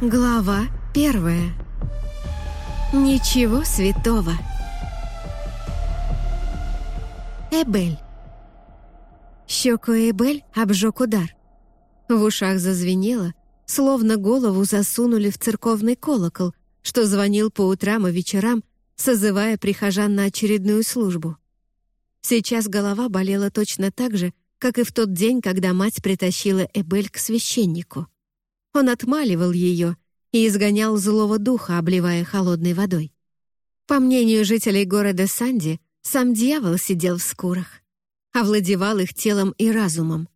Глава первая. Ничего святого. Эбель. Щеку Эбель обжег удар. В ушах зазвенело, словно голову засунули в церковный колокол, что звонил по утрам и вечерам, созывая прихожан на очередную службу. Сейчас голова болела точно так же, как и в тот день, когда мать притащила Эбель к священнику. Он отмаливал ее и изгонял злого духа, обливая холодной водой. По мнению жителей города Санди, сам дьявол сидел в скурах, овладевал их телом и разумом,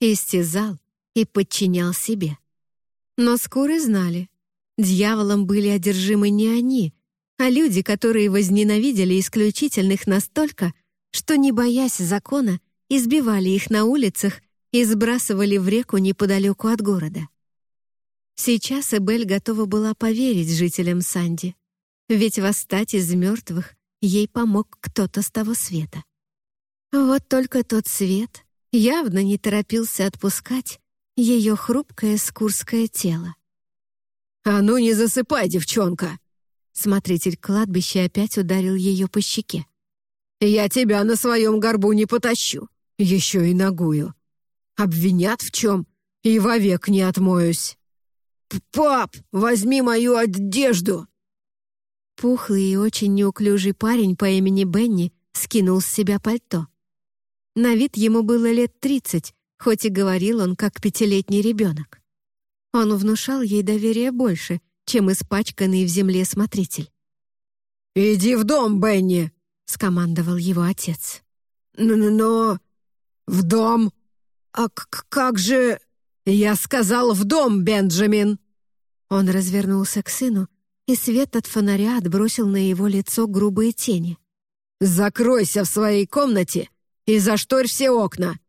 истязал и подчинял себе. Но скуры знали, дьяволом были одержимы не они, а люди, которые возненавидели исключительных настолько, что, не боясь закона, избивали их на улицах и сбрасывали в реку неподалеку от города. Сейчас Эбель готова была поверить жителям Санди, ведь восстать из мертвых ей помог кто-то с того света. Вот только тот свет явно не торопился отпускать ее хрупкое скурское тело. «А ну не засыпай, девчонка!» Смотритель кладбища опять ударил ее по щеке. «Я тебя на своем горбу не потащу, еще и ногую. Обвинят в чем, и вовек не отмоюсь». «Пап, возьми мою одежду!» Пухлый и очень неуклюжий парень по имени Бенни скинул с себя пальто. На вид ему было лет тридцать, хоть и говорил он как пятилетний ребенок. Он внушал ей доверие больше, чем испачканный в земле смотритель. «Иди в дом, Бенни!» — скомандовал его отец. «Но... в дом? А как же...» «Я сказал в дом, Бенджамин!» Он развернулся к сыну, и свет от фонаря отбросил на его лицо грубые тени. «Закройся в своей комнате и зашторь все окна.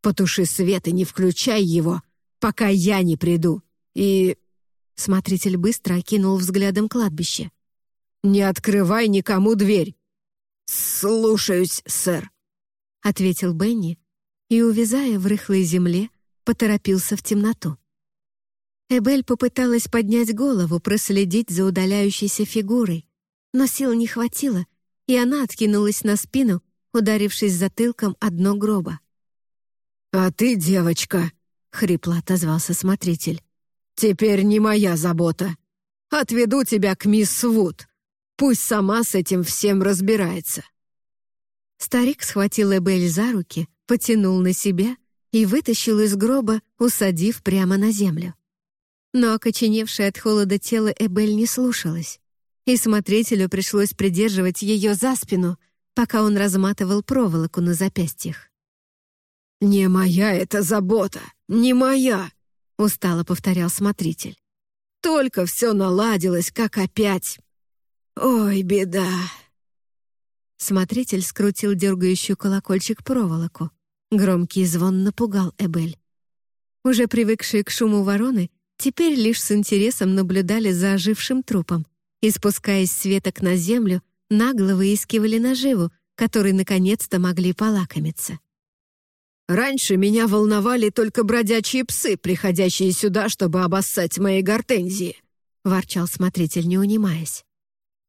Потуши свет и не включай его, пока я не приду. И...» Смотритель быстро окинул взглядом кладбище. «Не открывай никому дверь!» «Слушаюсь, сэр», — ответил Бенни, и, увязая в рыхлой земле, поторопился в темноту. Эбель попыталась поднять голову, проследить за удаляющейся фигурой, но сил не хватило, и она откинулась на спину, ударившись затылком о дно гроба. «А ты, девочка», — хрипло отозвался смотритель, «теперь не моя забота. Отведу тебя к мисс Вуд. Пусть сама с этим всем разбирается». Старик схватил Эбель за руки, потянул на себя — и вытащил из гроба, усадив прямо на землю. Но окоченевшее от холода тело Эбель не слушалось, и смотрителю пришлось придерживать ее за спину, пока он разматывал проволоку на запястьях. «Не моя эта забота, не моя!» — устало повторял смотритель. «Только все наладилось, как опять. Ой, беда!» Смотритель скрутил дергающую колокольчик проволоку, Громкий звон напугал Эбель. Уже привыкшие к шуму вороны, теперь лишь с интересом наблюдали за ожившим трупом и, спускаясь с веток на землю, нагло выискивали наживу, которой наконец-то могли полакомиться. «Раньше меня волновали только бродячие псы, приходящие сюда, чтобы обоссать мои гортензии», — ворчал смотритель, не унимаясь.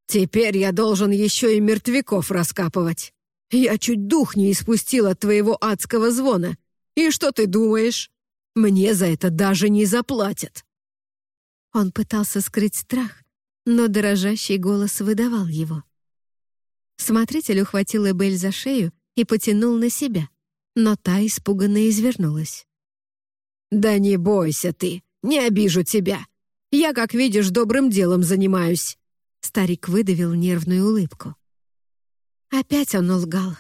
«Теперь я должен еще и мертвяков раскапывать». Я чуть дух не испустил от твоего адского звона. И что ты думаешь? Мне за это даже не заплатят». Он пытался скрыть страх, но дрожащий голос выдавал его. Смотритель ухватил Эбель за шею и потянул на себя, но та испуганно извернулась. «Да не бойся ты, не обижу тебя. Я, как видишь, добрым делом занимаюсь». Старик выдавил нервную улыбку. Опять он лгал.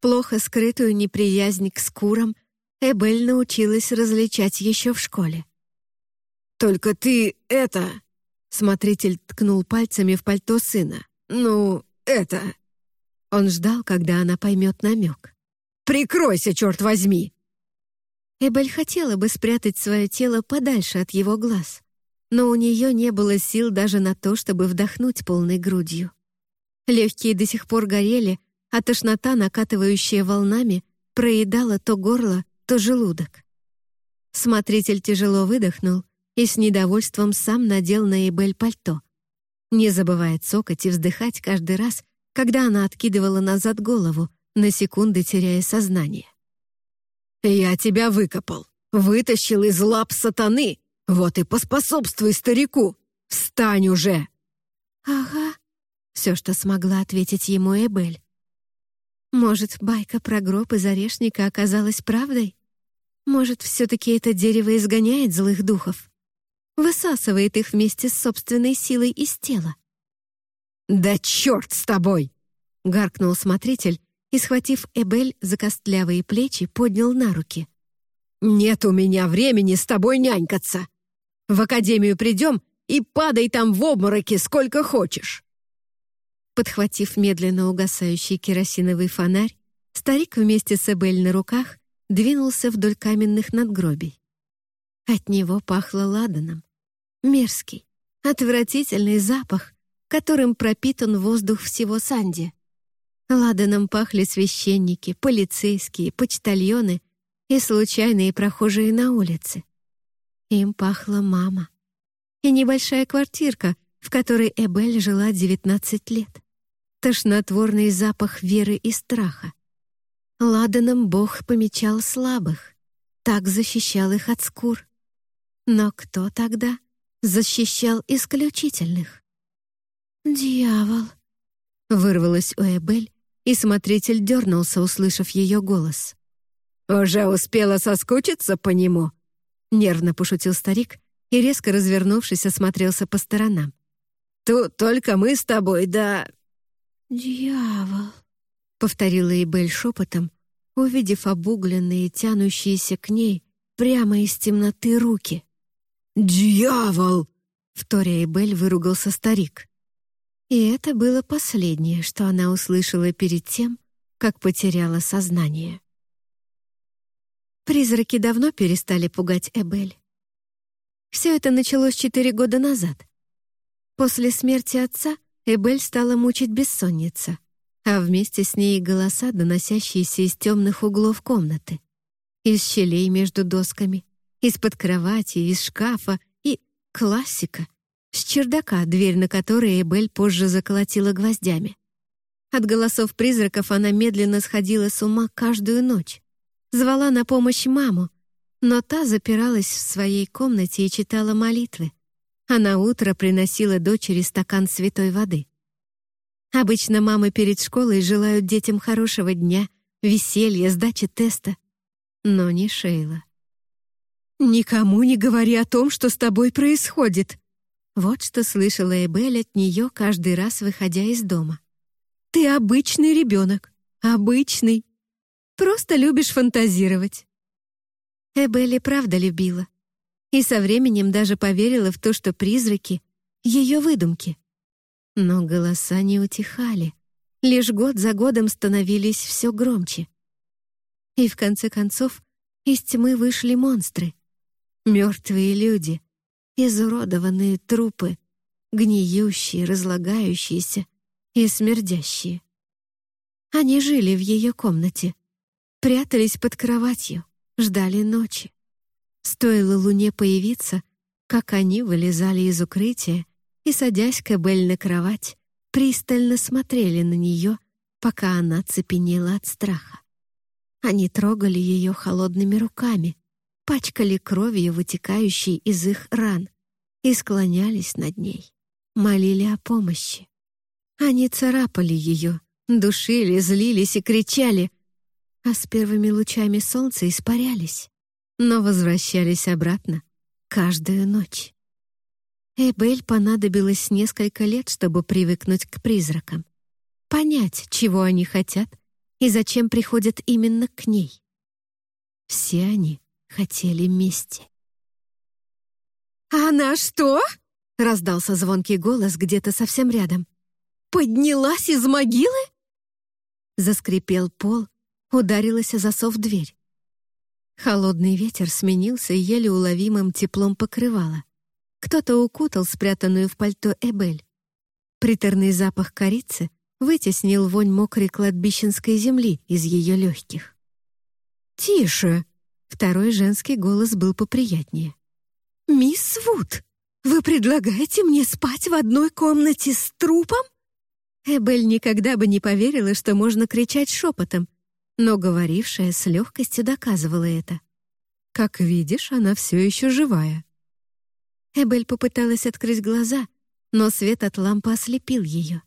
Плохо скрытую неприязнь к скурам Эбель научилась различать еще в школе. «Только ты это...» Смотритель ткнул пальцами в пальто сына. «Ну, это...» Он ждал, когда она поймет намек. «Прикройся, черт возьми!» Эбель хотела бы спрятать свое тело подальше от его глаз, но у нее не было сил даже на то, чтобы вдохнуть полной грудью. Легкие до сих пор горели, а тошнота, накатывающая волнами, проедала то горло, то желудок. Смотритель тяжело выдохнул и с недовольством сам надел на Эбель пальто, не забывая цокать и вздыхать каждый раз, когда она откидывала назад голову, на секунды теряя сознание. «Я тебя выкопал, вытащил из лап сатаны, вот и поспособствуй старику! Встань уже!» «Ага», — все, что смогла ответить ему Эбель. Может, байка про гроб из орешника оказалась правдой? Может, все-таки это дерево изгоняет злых духов? Высасывает их вместе с собственной силой из тела? «Да черт с тобой!» — гаркнул смотритель и, схватив Эбель за костлявые плечи, поднял на руки. «Нет у меня времени с тобой нянькаться. В академию придем и падай там в обмороки сколько хочешь». Подхватив медленно угасающий керосиновый фонарь, старик вместе с Эбель на руках двинулся вдоль каменных надгробий. От него пахло ладаном. Мерзкий, отвратительный запах, которым пропитан воздух всего Санди. Ладаном пахли священники, полицейские, почтальоны и случайные прохожие на улице. Им пахла мама. И небольшая квартирка, в которой Эбель жила 19 лет тошнотворный запах веры и страха. Ладаном Бог помечал слабых, так защищал их от скур. Но кто тогда защищал исключительных? «Дьявол!» — вырвалась у Эбель, и смотритель дернулся, услышав ее голос. «Уже успела соскучиться по нему?» — нервно пошутил старик и, резко развернувшись, осмотрелся по сторонам. «Тут только мы с тобой, да «Дьявол!» — повторила Эбель шепотом, увидев обугленные, тянущиеся к ней прямо из темноты руки. «Дьявол!» — вторя Эбель выругался старик. И это было последнее, что она услышала перед тем, как потеряла сознание. Призраки давно перестали пугать Эбель. Все это началось четыре года назад. После смерти отца Эбель стала мучить бессонница, а вместе с ней голоса, доносящиеся из темных углов комнаты, из щелей между досками, из-под кровати, из шкафа и классика, с чердака, дверь на которой Эбель позже заколотила гвоздями. От голосов призраков она медленно сходила с ума каждую ночь. Звала на помощь маму, но та запиралась в своей комнате и читала молитвы а на утро приносила дочери стакан святой воды. Обычно мамы перед школой желают детям хорошего дня, веселья, сдачи теста. Но не Шейла. «Никому не говори о том, что с тобой происходит», вот что слышала Эбель от нее каждый раз, выходя из дома. «Ты обычный ребенок. Обычный. Просто любишь фантазировать». Эбель и правда любила и со временем даже поверила в то, что призраки — ее выдумки. Но голоса не утихали, лишь год за годом становились все громче. И в конце концов из тьмы вышли монстры. Мертвые люди, изуродованные трупы, гниющие, разлагающиеся и смердящие. Они жили в ее комнате, прятались под кроватью, ждали ночи. Стоило луне появиться, как они вылезали из укрытия и, садясь к Эбель на кровать, пристально смотрели на нее, пока она цепенела от страха. Они трогали ее холодными руками, пачкали кровью, вытекающей из их ран, и склонялись над ней, молили о помощи. Они царапали ее, душили, злились и кричали, а с первыми лучами солнца испарялись но возвращались обратно каждую ночь. Эбель понадобилось несколько лет, чтобы привыкнуть к призракам, понять, чего они хотят и зачем приходят именно к ней. Все они хотели мести. «Она что?» — раздался звонкий голос где-то совсем рядом. «Поднялась из могилы?» Заскрипел пол, ударилась о засов дверь. Холодный ветер сменился еле уловимым теплом покрывала. Кто-то укутал спрятанную в пальто Эбель. Приторный запах корицы вытеснил вонь мокрой кладбищенской земли из ее легких. «Тише!» — второй женский голос был поприятнее. «Мисс Вуд, вы предлагаете мне спать в одной комнате с трупом?» Эбель никогда бы не поверила, что можно кричать шепотом, но говорившая с легкостью доказывала это. Как видишь, она все еще живая. Эбель попыталась открыть глаза, но свет от лампы ослепил ее.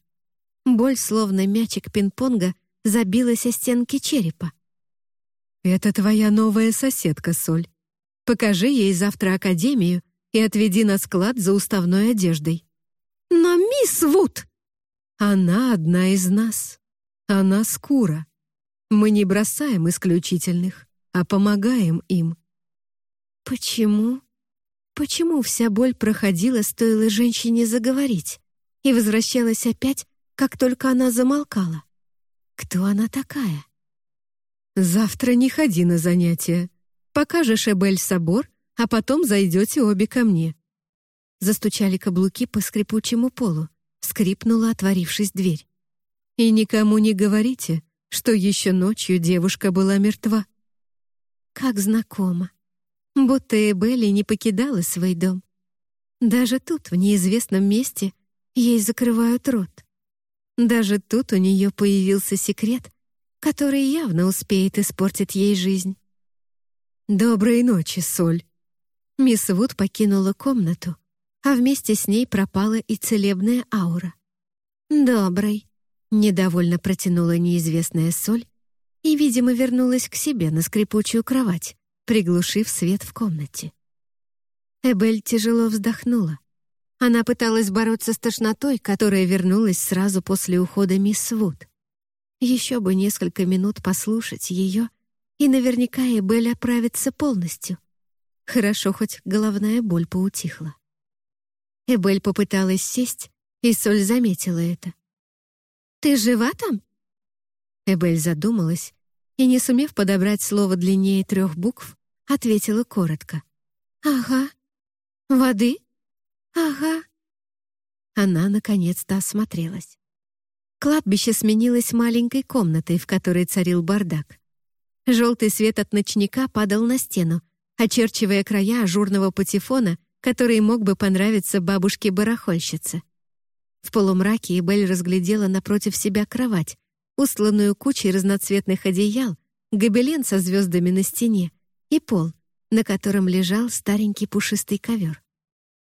Боль, словно мячик пинг-понга, забилась о стенки черепа. «Это твоя новая соседка, Соль. Покажи ей завтра академию и отведи на склад за уставной одеждой». «Но мисс Вуд!» «Она одна из нас. Она скура. Мы не бросаем исключительных, а помогаем им». «Почему?» Почему вся боль проходила, стоило женщине заговорить, и возвращалась опять, как только она замолкала? Кто она такая? «Завтра не ходи на занятия. Покажешь Эбель собор, а потом зайдете обе ко мне». Застучали каблуки по скрипучему полу, скрипнула, отворившись дверь. «И никому не говорите, что еще ночью девушка была мертва». Как знакомо будто Эбелли не покидала свой дом. Даже тут, в неизвестном месте, ей закрывают рот. Даже тут у нее появился секрет, который явно успеет испортить ей жизнь. «Доброй ночи, Соль!» Мисс Вуд покинула комнату, а вместе с ней пропала и целебная аура. «Доброй!» — недовольно протянула неизвестная Соль и, видимо, вернулась к себе на скрипучую кровать, приглушив свет в комнате. Эбель тяжело вздохнула. Она пыталась бороться с тошнотой, которая вернулась сразу после ухода мисс Вуд. Еще бы несколько минут послушать ее, и наверняка Эбель оправится полностью. Хорошо, хоть головная боль поутихла. Эбель попыталась сесть, и Соль заметила это. «Ты жива там?» Эбель задумалась, и, не сумев подобрать слово длиннее трех букв, ответила коротко. «Ага. Воды? Ага». Она наконец-то осмотрелась. Кладбище сменилось маленькой комнатой, в которой царил бардак. Желтый свет от ночника падал на стену, очерчивая края ажурного патефона, который мог бы понравиться бабушке-барахольщице. В полумраке Эбель разглядела напротив себя кровать, устланную кучей разноцветных одеял, гобелен со звездами на стене и пол, на котором лежал старенький пушистый ковер.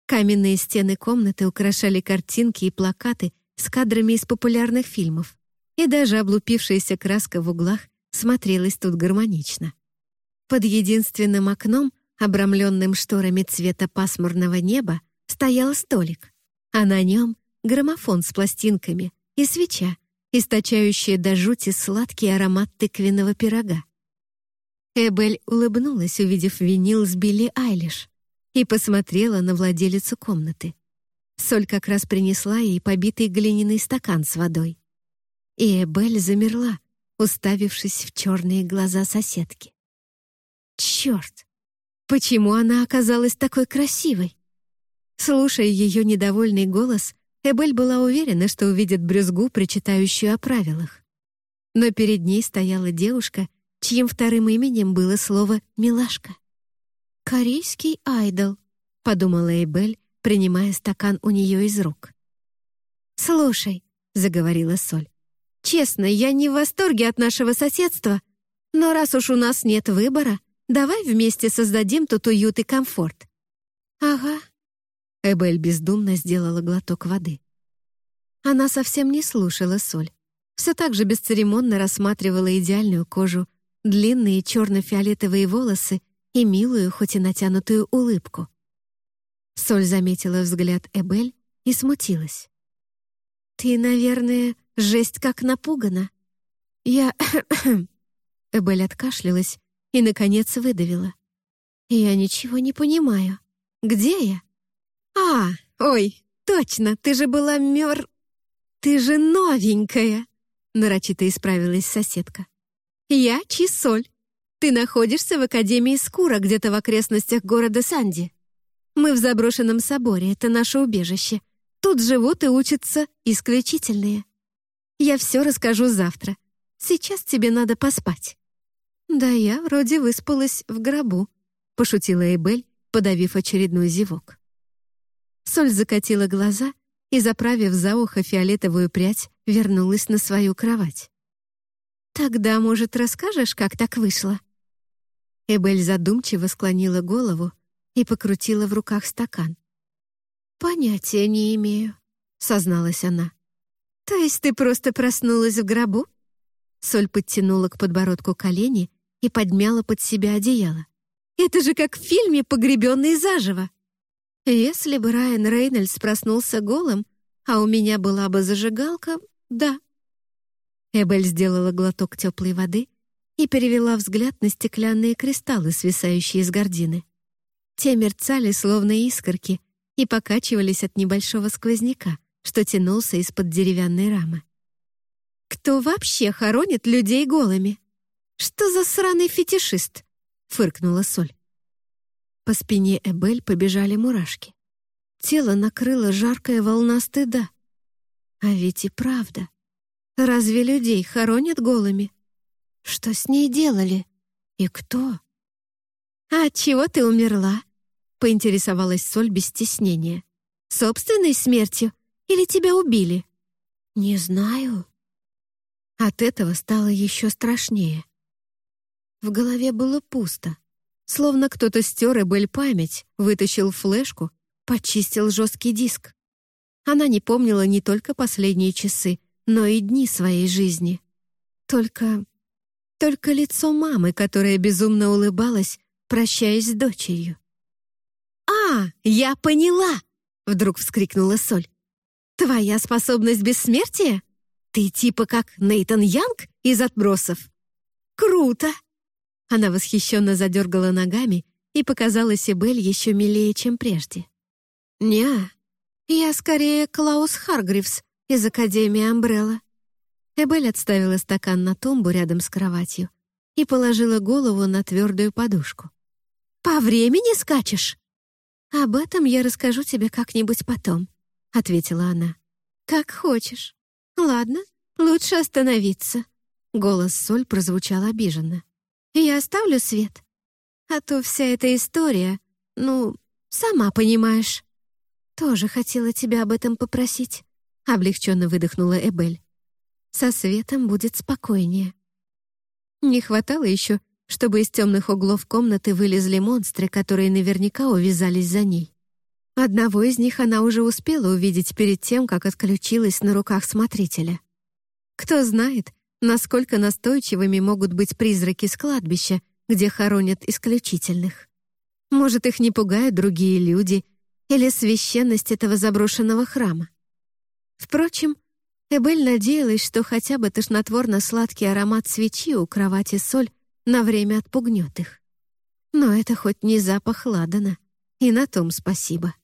Каменные стены комнаты украшали картинки и плакаты с кадрами из популярных фильмов, и даже облупившаяся краска в углах смотрелась тут гармонично. Под единственным окном, обрамленным шторами цвета пасмурного неба, стоял столик, а на нем граммофон с пластинками и свеча, источающая до жути сладкий аромат тыквенного пирога. Эбель улыбнулась, увидев винил с Билли Айлиш, и посмотрела на владелицу комнаты. Соль как раз принесла ей побитый глиняный стакан с водой. И Эбель замерла, уставившись в черные глаза соседки. Черт! Почему она оказалась такой красивой? Слушая ее недовольный голос, Эбель была уверена, что увидит брюзгу, причитающую о правилах. Но перед ней стояла девушка, чьим вторым именем было слово «милашка». «Корейский айдол», — подумала Эбель, принимая стакан у нее из рук. «Слушай», — заговорила Соль, — «честно, я не в восторге от нашего соседства, но раз уж у нас нет выбора, давай вместе создадим тут уют и комфорт». «Ага», Эбель бездумно сделала глоток воды. Она совсем не слушала соль. Все так же бесцеремонно рассматривала идеальную кожу, длинные черно-фиолетовые волосы и милую, хоть и натянутую улыбку. Соль заметила взгляд Эбель и смутилась. «Ты, наверное, жесть как напугана». «Я...» Эбель откашлялась и, наконец, выдавила. «Я ничего не понимаю. Где я?» «А, ой, точно, ты же была мёр... Ты же новенькая!» Нарочито исправилась соседка. «Я Чисоль. Ты находишься в Академии Скура, где-то в окрестностях города Санди. Мы в заброшенном соборе, это наше убежище. Тут живут и учатся исключительные. Я все расскажу завтра. Сейчас тебе надо поспать». «Да я вроде выспалась в гробу», — пошутила Эбель подавив очередной зевок. Соль закатила глаза и, заправив за ухо фиолетовую прядь, вернулась на свою кровать. «Тогда, может, расскажешь, как так вышло?» Эбель задумчиво склонила голову и покрутила в руках стакан. «Понятия не имею», — созналась она. «То есть ты просто проснулась в гробу?» Соль подтянула к подбородку колени и подмяла под себя одеяло. «Это же как в фильме «Погребенный заживо». Если бы Райан Рейнольдс проснулся голым, а у меня была бы зажигалка, да. Эбель сделала глоток теплой воды и перевела взгляд на стеклянные кристаллы, свисающие из гордины. Те мерцали, словно искорки, и покачивались от небольшого сквозняка, что тянулся из-под деревянной рамы. «Кто вообще хоронит людей голыми? Что за сраный фетишист?» — фыркнула Соль. По спине Эбель побежали мурашки. Тело накрыло жаркая волна стыда. А ведь и правда. Разве людей хоронят голыми? Что с ней делали? И кто? «А чего ты умерла?» — поинтересовалась Соль без стеснения. «Собственной смертью? Или тебя убили?» «Не знаю». От этого стало еще страшнее. В голове было пусто. Словно кто-то стер Эбель память, вытащил флешку, почистил жесткий диск. Она не помнила не только последние часы, но и дни своей жизни. Только... Только лицо мамы, которая безумно улыбалась, прощаясь с дочерью. «А, я поняла!» — вдруг вскрикнула Соль. «Твоя способность бессмертия? Ты типа как Нейтан Янг из «Отбросов». Круто!» Она восхищенно задергала ногами и показала Сибель еще милее, чем прежде. «Не, я скорее Клаус Харгривс из Академии Амбрелла». Эбель отставила стакан на тумбу рядом с кроватью и положила голову на твердую подушку. «По времени скачешь?» «Об этом я расскажу тебе как-нибудь потом», — ответила она. «Как хочешь. Ладно, лучше остановиться». Голос Соль прозвучал обиженно. Я оставлю свет. А то вся эта история, ну, сама понимаешь. Тоже хотела тебя об этом попросить. Облегченно выдохнула Эбель. Со светом будет спокойнее. Не хватало еще, чтобы из темных углов комнаты вылезли монстры, которые наверняка увязались за ней. Одного из них она уже успела увидеть перед тем, как отключилась на руках смотрителя. Кто знает, насколько настойчивыми могут быть призраки с кладбища, где хоронят исключительных. Может, их не пугают другие люди или священность этого заброшенного храма. Впрочем, Эбель надеялась, что хотя бы тошнотворно-сладкий аромат свечи у кровати соль на время отпугнет их. Но это хоть не запах ладана, и на том спасибо.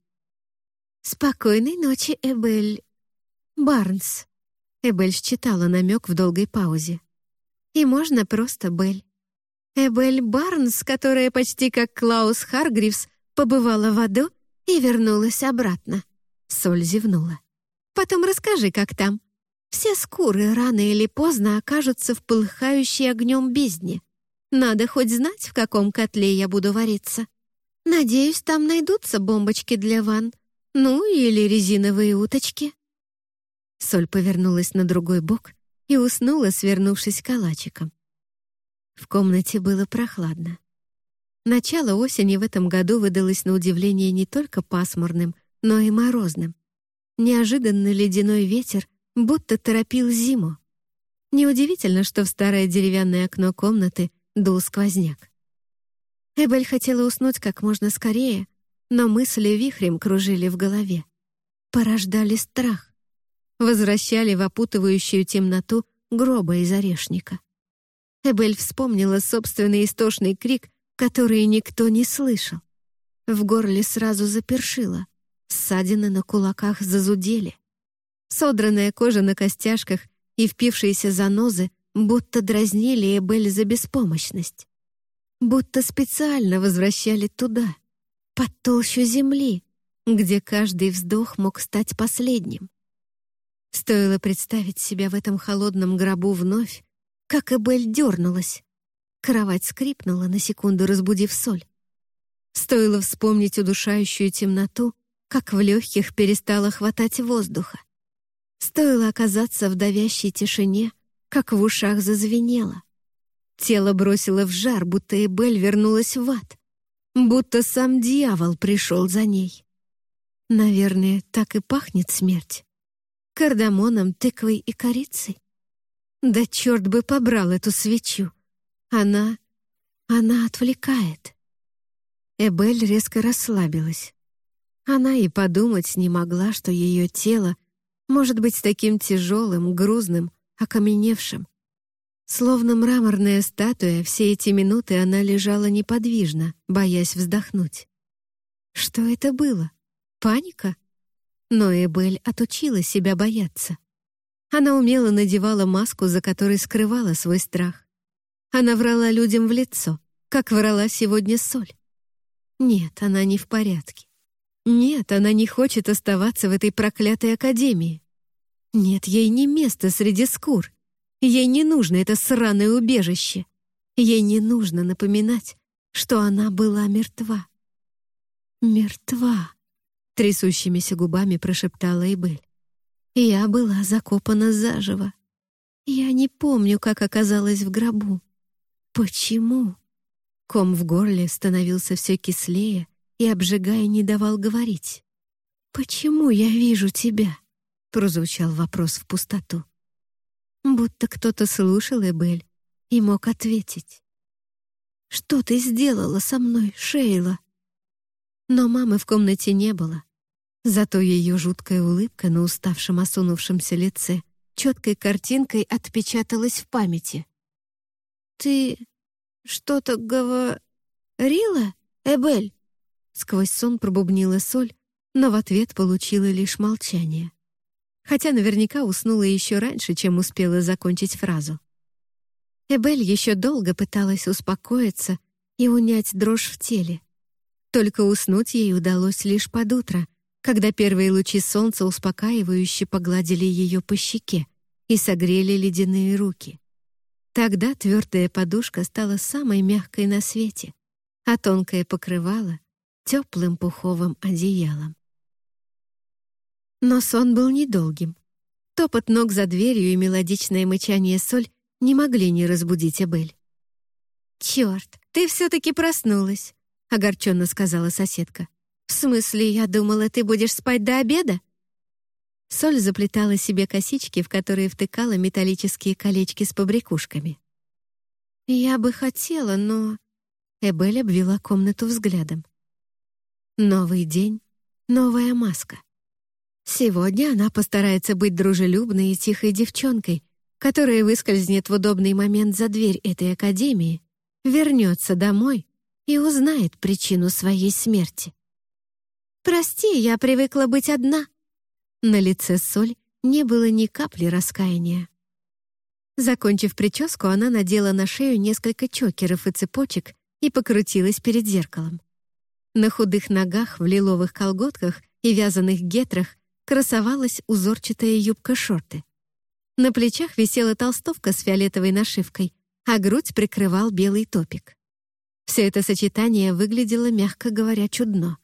«Спокойной ночи, Эбель. Барнс», Эбель считала намек в долгой паузе. И можно просто Бель. Эбель Барнс, которая почти как Клаус Харгривс побывала в аду и вернулась обратно. Соль зевнула. Потом расскажи, как там. Все скуры рано или поздно окажутся в полыхающей огнем бездне. Надо хоть знать, в каком котле я буду вариться. Надеюсь, там найдутся бомбочки для ванн. Ну, или резиновые уточки. Соль повернулась на другой бок и уснула, свернувшись калачиком. В комнате было прохладно. Начало осени в этом году выдалось на удивление не только пасмурным, но и морозным. Неожиданно ледяной ветер будто торопил зиму. Неудивительно, что в старое деревянное окно комнаты дул сквозняк. Эбель хотела уснуть как можно скорее, но мысли вихрем кружили в голове. Порождали страх возвращали в опутывающую темноту гроба из орешника. Эбель вспомнила собственный истошный крик, который никто не слышал. В горле сразу запершило, ссадины на кулаках зазудели. Содранная кожа на костяшках и впившиеся занозы будто дразнили Эбель за беспомощность. Будто специально возвращали туда, под толщу земли, где каждый вздох мог стать последним. Стоило представить себя в этом холодном гробу вновь, как Эбель дернулась. Кровать скрипнула, на секунду разбудив соль. Стоило вспомнить удушающую темноту, как в легких перестало хватать воздуха. Стоило оказаться в давящей тишине, как в ушах зазвенело. Тело бросило в жар, будто Эбель вернулась в ад. Будто сам дьявол пришел за ней. Наверное, так и пахнет смерть. Кардамоном, тыквой и корицей. Да черт бы побрал эту свечу. Она... она отвлекает. Эбель резко расслабилась. Она и подумать не могла, что ее тело может быть таким тяжелым, грузным, окаменевшим. Словно мраморная статуя, все эти минуты она лежала неподвижно, боясь вздохнуть. Что это было? Паника? Но Эбель отучила себя бояться. Она умело надевала маску, за которой скрывала свой страх. Она врала людям в лицо, как врала сегодня Соль. Нет, она не в порядке. Нет, она не хочет оставаться в этой проклятой академии. Нет, ей не место среди скур. Ей не нужно это сраное убежище. Ей не нужно напоминать, что она была мертва. «Мертва», — трясущимися губами прошептала Эбель. «Я была закопана заживо. Я не помню, как оказалась в гробу. Почему?» Ком в горле становился все кислее и, обжигая, не давал говорить. «Почему я вижу тебя?» — прозвучал вопрос в пустоту. Будто кто-то слушал Эбель и мог ответить. «Что ты сделала со мной, Шейла?» Но мамы в комнате не было. Зато ее жуткая улыбка на уставшем осунувшемся лице четкой картинкой отпечаталась в памяти. «Ты что-то говорила, Эбель?» Сквозь сон пробубнила соль, но в ответ получила лишь молчание. Хотя наверняка уснула еще раньше, чем успела закончить фразу. Эбель еще долго пыталась успокоиться и унять дрожь в теле. Только уснуть ей удалось лишь под утро, когда первые лучи солнца успокаивающе погладили ее по щеке и согрели ледяные руки. Тогда твердая подушка стала самой мягкой на свете, а тонкое покрывало теплым пуховым одеялом. Но сон был недолгим. Топот ног за дверью и мелодичное мычание соль не могли не разбудить Эбель. «Черт, ты все-таки проснулась», — огорченно сказала соседка. «В смысле, я думала, ты будешь спать до обеда?» Соль заплетала себе косички, в которые втыкала металлические колечки с побрякушками. «Я бы хотела, но...» Эбель обвела комнату взглядом. Новый день, новая маска. Сегодня она постарается быть дружелюбной и тихой девчонкой, которая выскользнет в удобный момент за дверь этой академии, вернется домой и узнает причину своей смерти. «Прости, я привыкла быть одна». На лице Соль не было ни капли раскаяния. Закончив прическу, она надела на шею несколько чокеров и цепочек и покрутилась перед зеркалом. На худых ногах в лиловых колготках и вязаных гетрах красовалась узорчатая юбка-шорты. На плечах висела толстовка с фиолетовой нашивкой, а грудь прикрывал белый топик. Все это сочетание выглядело, мягко говоря, чудно.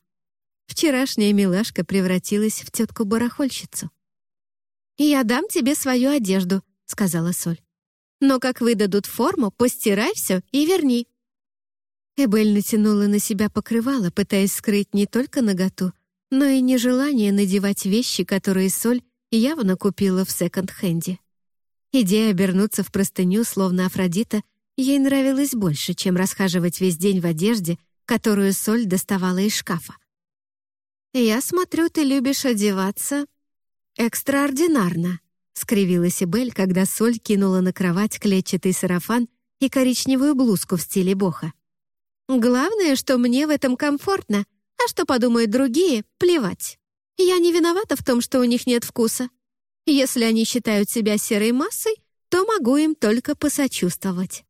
Вчерашняя милашка превратилась в тетку-барахольщицу. «Я дам тебе свою одежду», — сказала Соль. «Но как выдадут форму, постирай все и верни. Эбель натянула на себя покрывало, пытаясь скрыть не только наготу, но и нежелание надевать вещи, которые Соль явно купила в секонд-хенде. Идея обернуться в простыню, словно Афродита, ей нравилась больше, чем расхаживать весь день в одежде, которую Соль доставала из шкафа. «Я смотрю, ты любишь одеваться экстраординарно», — скривилась Эбель, когда Соль кинула на кровать клетчатый сарафан и коричневую блузку в стиле боха. Главное, что мне в этом комфортно, а что подумают другие, плевать. Я не виновата в том, что у них нет вкуса. Если они считают себя серой массой, то могу им только посочувствовать.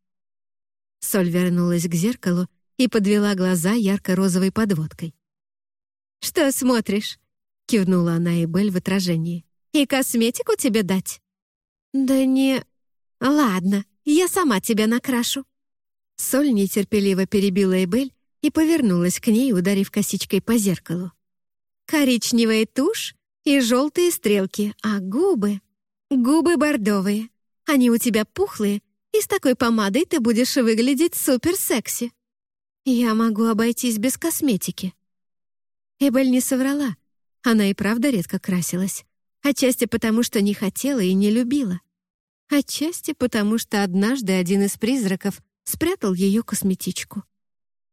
Соль вернулась к зеркалу и подвела глаза ярко-розовой подводкой. «Что смотришь?» — кивнула она Эбель в отражении. «И косметику тебе дать?» «Да не...» «Ладно, я сама тебя накрашу». Соль нетерпеливо перебила Эбель и повернулась к ней, ударив косичкой по зеркалу. «Коричневая тушь и желтые стрелки, а губы... Губы бордовые. Они у тебя пухлые, и с такой помадой ты будешь выглядеть супер-секси. Я могу обойтись без косметики». Эбель не соврала. Она и правда редко красилась. Отчасти потому, что не хотела и не любила. Отчасти потому, что однажды один из призраков спрятал ее косметичку.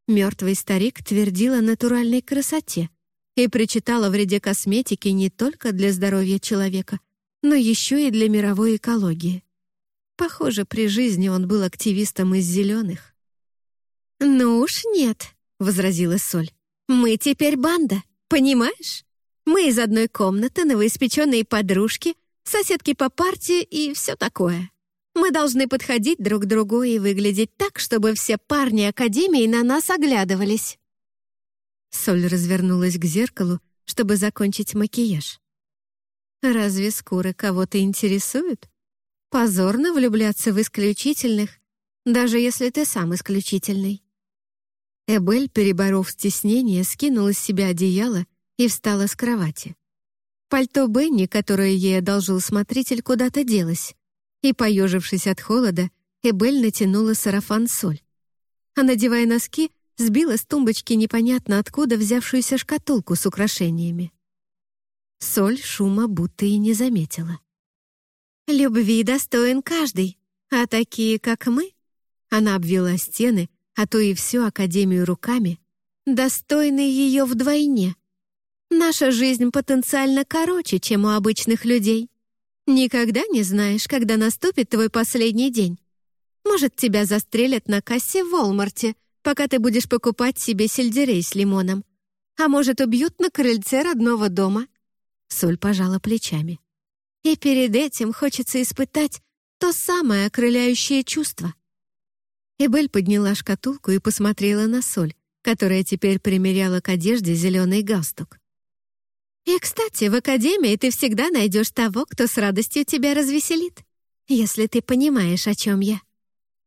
Мертвый старик твердил о натуральной красоте и причитал о вреде косметики не только для здоровья человека, но еще и для мировой экологии. Похоже, при жизни он был активистом из зеленых. «Ну уж нет», — возразила Соль. «Мы теперь банда, понимаешь? Мы из одной комнаты, новоиспеченные подружки, соседки по партии и все такое. Мы должны подходить друг к другу и выглядеть так, чтобы все парни Академии на нас оглядывались». Соль развернулась к зеркалу, чтобы закончить макияж. «Разве скоры кого-то интересуют? Позорно влюбляться в исключительных, даже если ты сам исключительный». Эбель, переборов стеснение, скинула с себя одеяло и встала с кровати. Пальто Бенни, которое ей одолжил смотритель, куда-то делось, и, поежившись от холода, Эбель натянула сарафан-соль. А надевая носки, сбила с тумбочки непонятно откуда взявшуюся шкатулку с украшениями. Соль шума будто и не заметила. «Любви достоин каждый, а такие, как мы...» Она обвела стены, а то и всю Академию руками, достойны ее вдвойне. Наша жизнь потенциально короче, чем у обычных людей. Никогда не знаешь, когда наступит твой последний день. Может, тебя застрелят на кассе в Волмарте, пока ты будешь покупать себе сельдерей с лимоном. А может, убьют на крыльце родного дома. Соль пожала плечами. И перед этим хочется испытать то самое окрыляющее чувство. Эбель подняла шкатулку и посмотрела на Соль, которая теперь примеряла к одежде зеленый галстук. «И, кстати, в академии ты всегда найдешь того, кто с радостью тебя развеселит, если ты понимаешь, о чем я».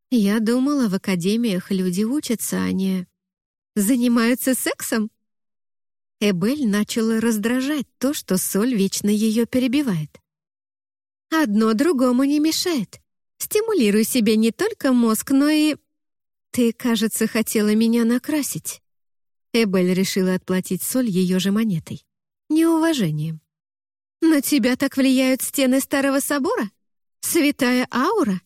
Я думала, в академиях люди учатся, а не... занимаются сексом? Эбель начала раздражать то, что Соль вечно ее перебивает. «Одно другому не мешает. Стимулируй себе не только мозг, но и... Ты, кажется, хотела меня накрасить. Эбель решила отплатить соль ее же монетой. Неуважением. На тебя так влияют стены старого собора? Святая аура?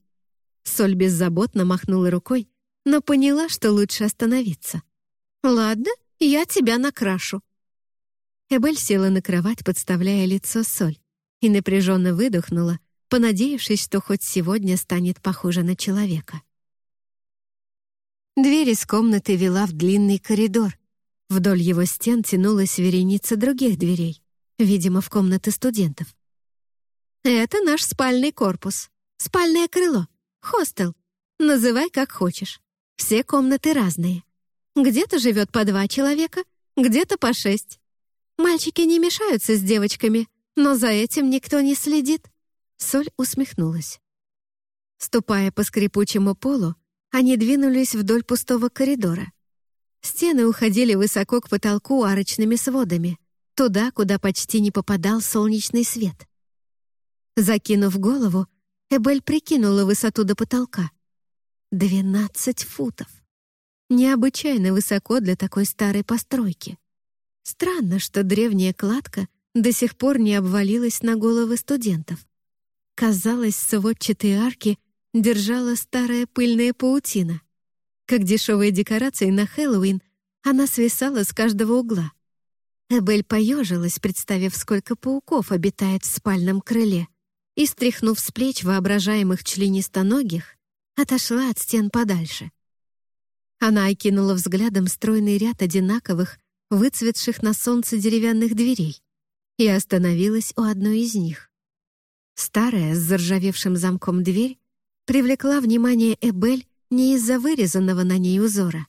Соль беззаботно махнула рукой, но поняла, что лучше остановиться. «Ладно, я тебя накрашу». Эбель села на кровать, подставляя лицо Соль, и напряженно выдохнула, понадеявшись, что хоть сегодня станет похожа на человека. Дверь из комнаты вела в длинный коридор. Вдоль его стен тянулась вереница других дверей, видимо, в комнаты студентов. «Это наш спальный корпус, спальное крыло, хостел. Называй как хочешь. Все комнаты разные. Где-то живет по два человека, где-то по шесть. Мальчики не мешаются с девочками, но за этим никто не следит. Соль усмехнулась. Ступая по скрипучему полу, они двинулись вдоль пустого коридора. Стены уходили высоко к потолку арочными сводами, туда, куда почти не попадал солнечный свет. Закинув голову, Эбель прикинула высоту до потолка. Двенадцать футов. Необычайно высоко для такой старой постройки. Странно, что древняя кладка до сих пор не обвалилась на головы студентов. Казалось, сводчатые арки держала старая пыльная паутина. Как дешевые декорации на Хэллоуин, она свисала с каждого угла. Эбель поежилась, представив, сколько пауков обитает в спальном крыле, и, стряхнув с плеч воображаемых членистоногих, отошла от стен подальше. Она окинула взглядом стройный ряд одинаковых, выцветших на солнце деревянных дверей и остановилась у одной из них. Старая, с заржавевшим замком дверь привлекла внимание Эбель не из-за вырезанного на ней узора,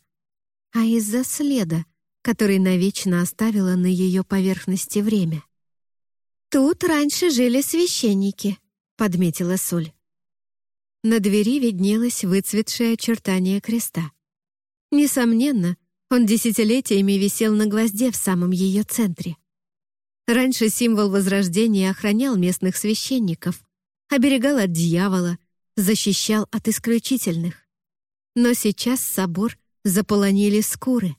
а из-за следа, который навечно оставило на ее поверхности время. «Тут раньше жили священники», — подметила Соль. На двери виднелось выцветшее очертание креста. Несомненно, Он десятилетиями висел на гвозде в самом ее центре. Раньше символ Возрождения охранял местных священников, оберегал от дьявола, защищал от исключительных. Но сейчас собор заполонили скуры,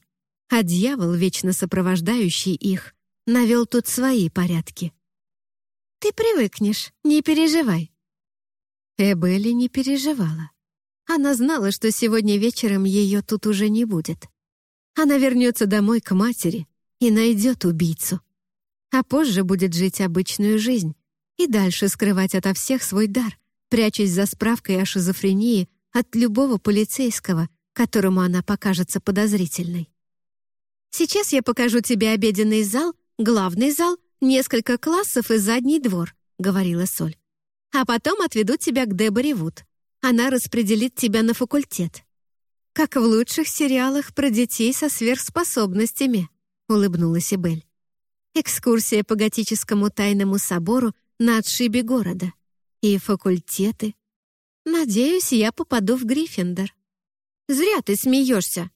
а дьявол, вечно сопровождающий их, навел тут свои порядки. «Ты привыкнешь, не переживай». Эбели не переживала. Она знала, что сегодня вечером ее тут уже не будет. Она вернется домой к матери и найдет убийцу. А позже будет жить обычную жизнь и дальше скрывать ото всех свой дар, прячась за справкой о шизофрении от любого полицейского, которому она покажется подозрительной. «Сейчас я покажу тебе обеденный зал, главный зал, несколько классов и задний двор», — говорила Соль. «А потом отведу тебя к Деборе Вуд. Она распределит тебя на факультет. Как в лучших сериалах про детей со сверхспособностями», — улыбнулась Эбель. «Экскурсия по готическому тайному собору на отшибе города. И факультеты. Надеюсь, я попаду в Гриффиндор». «Зря ты смеешься»,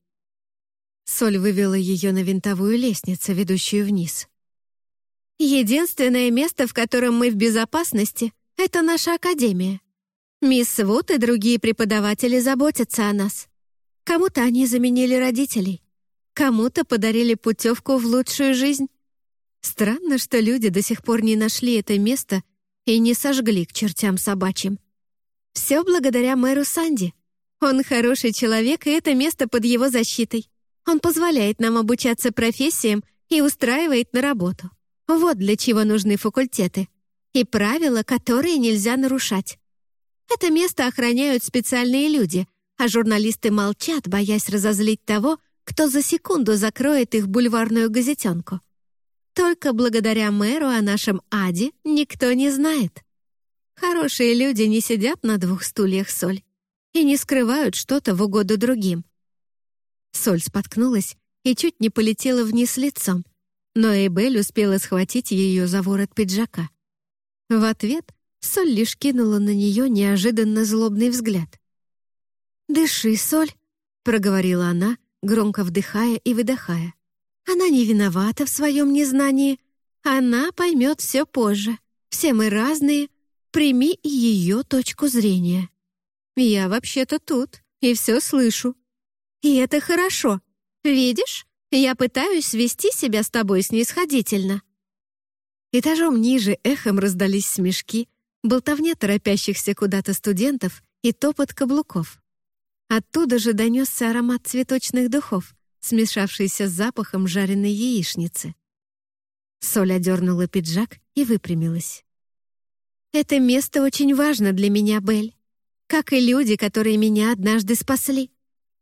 Соль вывела ее на винтовую лестницу, ведущую вниз. «Единственное место, в котором мы в безопасности, — это наша академия. Мисс Вуд и другие преподаватели заботятся о нас. Кому-то они заменили родителей, кому-то подарили путевку в лучшую жизнь. Странно, что люди до сих пор не нашли это место и не сожгли к чертям собачьим. Все благодаря мэру Санди. Он хороший человек, и это место под его защитой. Он позволяет нам обучаться профессиям и устраивает на работу. Вот для чего нужны факультеты. И правила, которые нельзя нарушать. Это место охраняют специальные люди, а журналисты молчат, боясь разозлить того, кто за секунду закроет их бульварную газетенку. Только благодаря мэру о нашем аде никто не знает. Хорошие люди не сидят на двух стульях соль и не скрывают что-то в угоду другим. Соль споткнулась и чуть не полетела вниз лицом, но Эбель успела схватить ее за ворот пиджака. В ответ Соль лишь кинула на нее неожиданно злобный взгляд. «Дыши, Соль», — проговорила она, громко вдыхая и выдыхая. «Она не виновата в своем незнании. Она поймет все позже. Все мы разные. Прими ее точку зрения. Я вообще-то тут и все слышу. И это хорошо. Видишь, я пытаюсь вести себя с тобой снисходительно». Этажом ниже эхом раздались смешки, болтовня торопящихся куда-то студентов и топот каблуков. Оттуда же донесся аромат цветочных духов, смешавшийся с запахом жареной яичницы. Соль одернула пиджак и выпрямилась. «Это место очень важно для меня, Бель, как и люди, которые меня однажды спасли.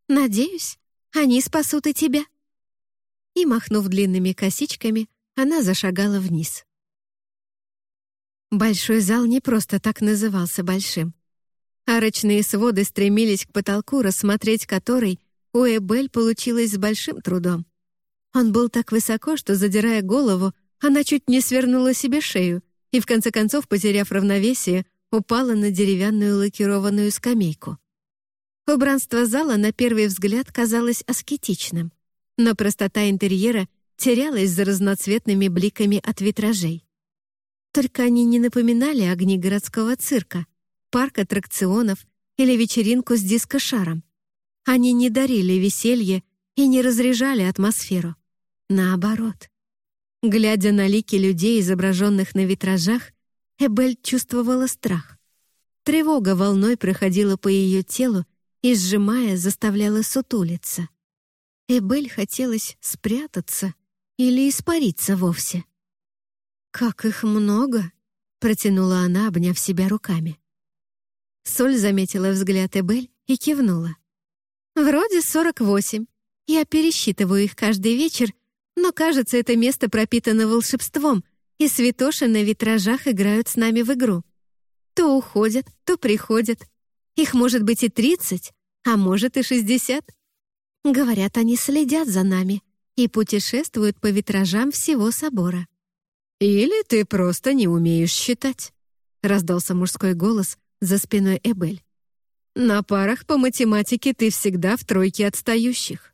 Надеюсь, они спасут и тебя». И, махнув длинными косичками, она зашагала вниз. Большой зал не просто так назывался большим. Арочные своды стремились к потолку, рассмотреть который у Эбель получилось с большим трудом. Он был так высоко, что, задирая голову, она чуть не свернула себе шею и, в конце концов, потеряв равновесие, упала на деревянную лакированную скамейку. Убранство зала на первый взгляд казалось аскетичным, но простота интерьера терялась за разноцветными бликами от витражей. Только они не напоминали огни городского цирка, парк аттракционов или вечеринку с дискошаром. Они не дарили веселье и не разряжали атмосферу. Наоборот. Глядя на лики людей, изображенных на витражах, Эбель чувствовала страх. Тревога волной проходила по ее телу и, сжимая, заставляла сутулиться. Эбель хотелось спрятаться или испариться вовсе. «Как их много!» — протянула она, обняв себя руками. Соль заметила взгляд Эбель и кивнула. «Вроде сорок восемь. Я пересчитываю их каждый вечер, но, кажется, это место пропитано волшебством, и святоши на витражах играют с нами в игру. То уходят, то приходят. Их может быть и тридцать, а может и шестьдесят. Говорят, они следят за нами и путешествуют по витражам всего собора. «Или ты просто не умеешь считать», — раздался мужской голос за спиной Эбель. «На парах по математике ты всегда в тройке отстающих».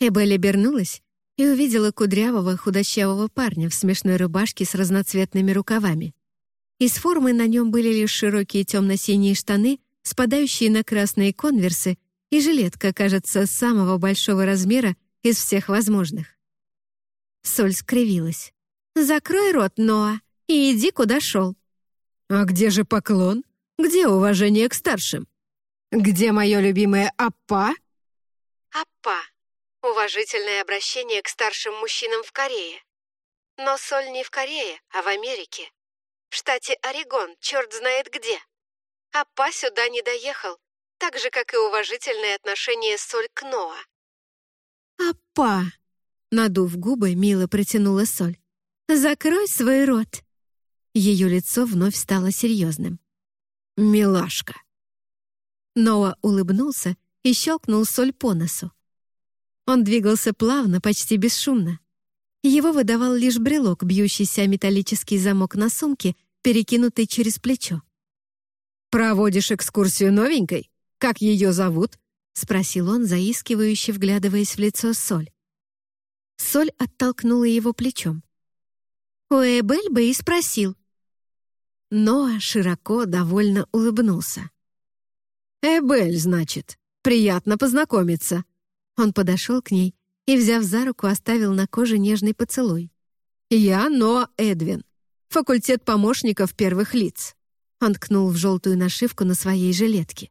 Эбель обернулась и увидела кудрявого худощавого парня в смешной рубашке с разноцветными рукавами. Из формы на нем были лишь широкие темно-синие штаны, спадающие на красные конверсы и жилетка, кажется, самого большого размера из всех возможных. Соль скривилась. «Закрой рот, Ноа, и иди, куда шел». «А где же поклон? Где уважение к старшим? Где мое любимое «аппа»?» «Аппа» — уважительное обращение к старшим мужчинам в Корее. Но соль не в Корее, а в Америке. В штате Орегон, черт знает где. Аппа сюда не доехал, так же, как и уважительное отношение соль к Ноа. «Аппа!» — надув губы, мило протянула соль. «Закрой свой рот!» Ее лицо вновь стало серьезным. «Милашка!» Ноа улыбнулся и щелкнул соль по носу. Он двигался плавно, почти бесшумно. Его выдавал лишь брелок, бьющийся металлический замок на сумке, перекинутый через плечо. «Проводишь экскурсию новенькой? Как ее зовут?» — спросил он, заискивающе вглядываясь в лицо Соль. Соль оттолкнула его плечом. «У Эбель бы и спросил», Ноа широко, довольно улыбнулся. «Эбель, значит. Приятно познакомиться». Он подошел к ней и, взяв за руку, оставил на коже нежный поцелуй. «Я Ноа Эдвин, факультет помощников первых лиц». Он ткнул в желтую нашивку на своей жилетке.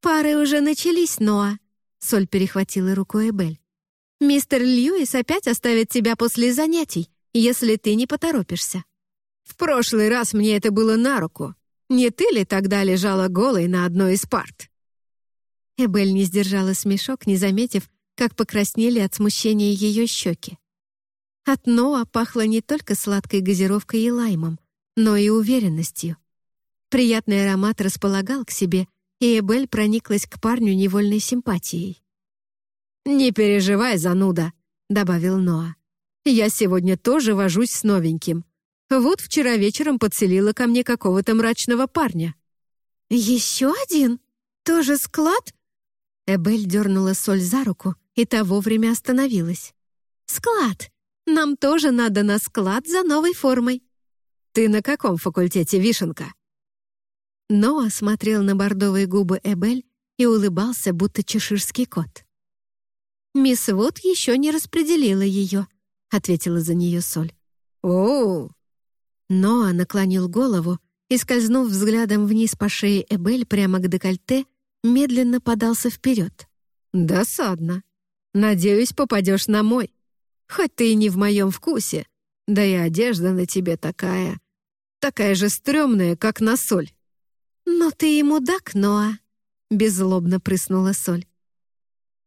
«Пары уже начались, Ноа», — Соль перехватила руку Эбель. «Мистер Льюис опять оставит тебя после занятий, если ты не поторопишься». В прошлый раз мне это было на руку. Не ты ли тогда лежала голой на одной из парт?» Эбель не сдержала смешок, не заметив, как покраснели от смущения ее щеки. От Ноа пахло не только сладкой газировкой и лаймом, но и уверенностью. Приятный аромат располагал к себе, и Эбель прониклась к парню невольной симпатией. «Не переживай, зануда», — добавил Ноа. «Я сегодня тоже вожусь с новеньким. Вот вчера вечером подселила ко мне какого-то мрачного парня». «Еще один? Тоже склад?» Эбель дернула Соль за руку, и та вовремя остановилась. «Склад! Нам тоже надо на склад за новой формой». «Ты на каком факультете, Вишенка?» Ноа смотрел на бордовые губы Эбель и улыбался, будто чеширский кот. «Мисс Вуд еще не распределила ее», — ответила за нее Соль. «О, Ноа наклонил голову и, скользнув взглядом вниз по шее Эбель прямо к декольте, медленно подался вперед. «Досадно. Надеюсь, попадешь на мой. Хоть ты и не в моем вкусе, да и одежда на тебе такая, такая же стрёмная, как на соль». «Но ты и мудак, Ноа», — беззлобно прыснула соль.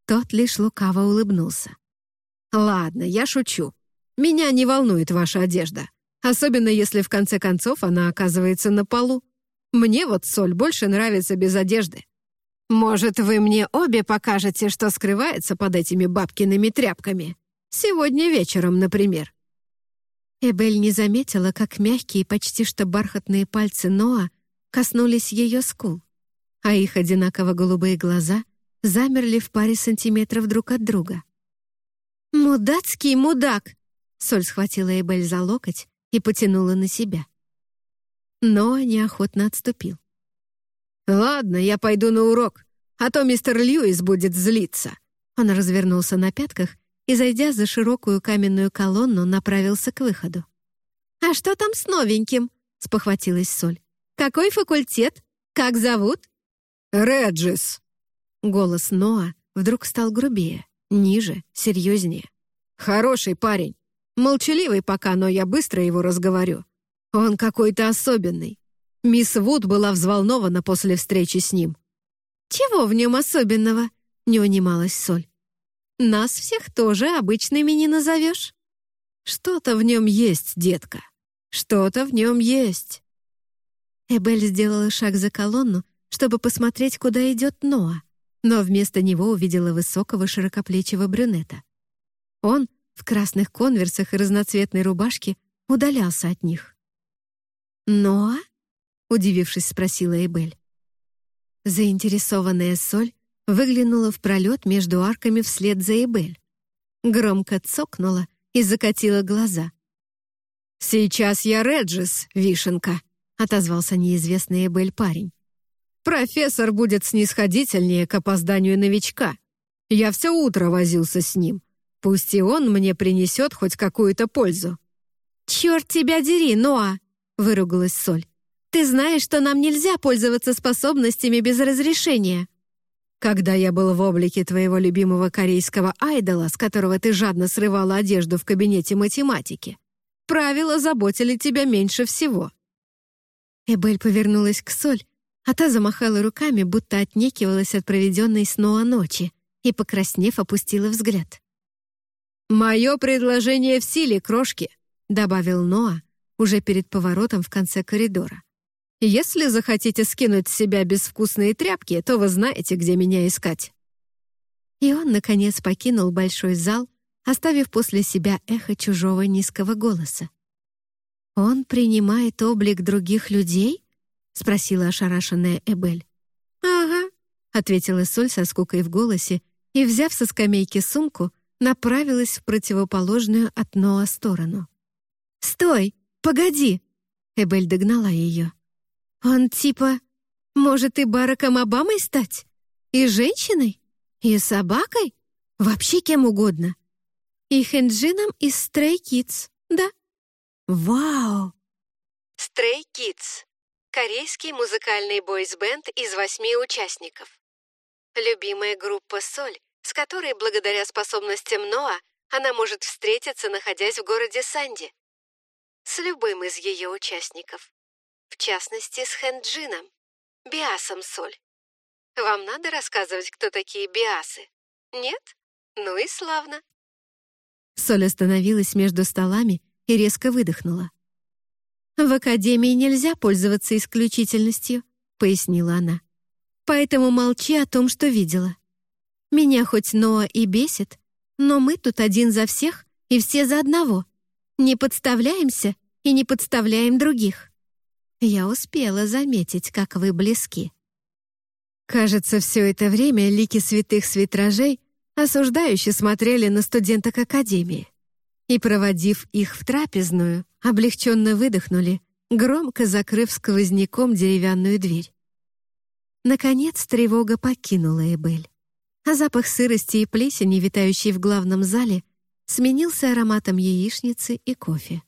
Тот лишь лукаво улыбнулся. «Ладно, я шучу. Меня не волнует ваша одежда. Особенно если в конце концов она оказывается на полу. Мне вот соль больше нравится без одежды. Может, вы мне обе покажете, что скрывается под этими бабкиными тряпками? Сегодня вечером, например». Эбель не заметила, как мягкие, почти что бархатные пальцы Ноа коснулись ее скул, а их одинаково голубые глаза замерли в паре сантиметров друг от друга. «Мудацкий мудак!» Соль схватила Эбель за локоть и потянула на себя. Но неохотно отступил. «Ладно, я пойду на урок, а то мистер Льюис будет злиться». Он развернулся на пятках и, зайдя за широкую каменную колонну, направился к выходу. «А что там с новеньким?» — спохватилась Соль. «Какой факультет? Как зовут?» «Реджис». Голос Ноа вдруг стал грубее, ниже, серьезнее. «Хороший парень. Молчаливый пока, но я быстро его разговорю. Он какой-то особенный. Мисс Вуд была взволнована после встречи с ним. «Чего в нем особенного?» — не унималась Соль. «Нас всех тоже обычными не назовешь». «Что-то в нем есть, детка. Что-то в нем есть». Эбель сделала шаг за колонну, чтобы посмотреть, куда идет Ноа, но вместо него увидела высокого широкоплечего брюнета. Он — в красных конверсах и разноцветной рубашке удалялся от них. «Ноа?» — удивившись, спросила Эбель. Заинтересованная Соль выглянула в пролет между арками вслед за Эбель, громко цокнула и закатила глаза. «Сейчас я Реджис, вишенка», — отозвался неизвестный Эбель парень. «Профессор будет снисходительнее к опозданию новичка. Я все утро возился с ним. Пусть и он мне принесет хоть какую-то пользу». «Черт тебя дери, Ноа!» — выругалась Соль. «Ты знаешь, что нам нельзя пользоваться способностями без разрешения». Когда я был в облике твоего любимого корейского айдола, с которого ты жадно срывала одежду в кабинете математики, правила заботили тебя меньше всего». Эбель повернулась к Соль, а та замахала руками, будто отнекивалась от проведенной с Ноа ночи, и, покраснев, опустила взгляд. «Мое предложение в силе, крошки», — добавил Ноа уже перед поворотом в конце коридора. Если захотите скинуть с себя безвкусные тряпки, то вы знаете, где меня искать». И он, наконец, покинул большой зал, оставив после себя эхо чужого низкого голоса. «Он принимает облик других людей?» — спросила ошарашенная Эбель. «Ага», — ответила Соль со скукой в голосе и, взяв со скамейки сумку, направилась в противоположную от Ноа сторону. «Стой! Погоди!» Эбель догнала ее. Он типа может и Бараком Обамой стать? И женщиной? И собакой? Вообще кем угодно. И Хенджином из Stray Kids, да? Вау! Stray Kids — корейский музыкальный бойсбенд из восьми участников. Любимая группа «Соль», с которой, благодаря способностям Ноа, она может встретиться, находясь в городе Санди. С любым из ее участников в частности с Хэнджином, Биасом Соль. Вам надо рассказывать, кто такие Биасы? Нет? Ну и славно. Соль остановилась между столами и резко выдохнула. «В академии нельзя пользоваться исключительностью», — пояснила она. «Поэтому молчи о том, что видела. Меня хоть Ноа и бесит, но мы тут один за всех и все за одного. Не подставляемся и не подставляем других». Я успела заметить, как вы близки. Кажется, все это время лики святых свитражей осуждающе смотрели на студенток Академии и, проводив их в трапезную, облегченно выдохнули, громко закрыв сквозняком деревянную дверь. Наконец тревога покинула Эбель, а запах сырости и плесени, витающий в главном зале, сменился ароматом яичницы и кофе.